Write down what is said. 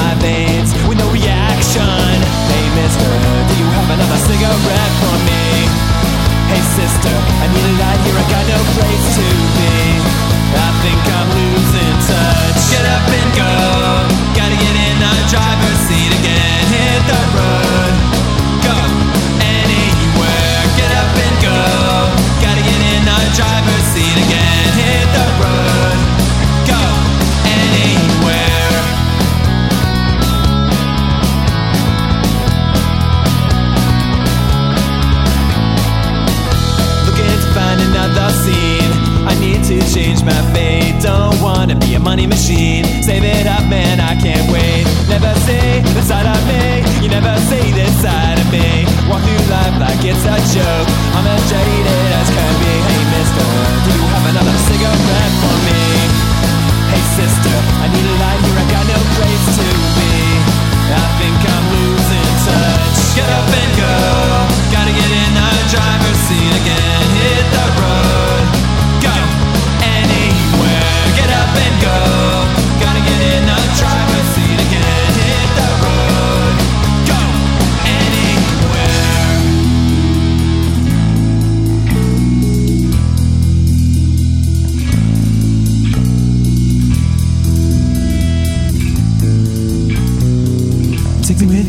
my veins with no reaction. Hey, mister, do you have another cigarette for me? Hey, sister, I need a light here, I got no place to. MFA. Don't wanna be a money machine. Save it up, man, I can't wait. Never say the side of me. You never say this side of me. Walk through life like it's a joke. I'm a a J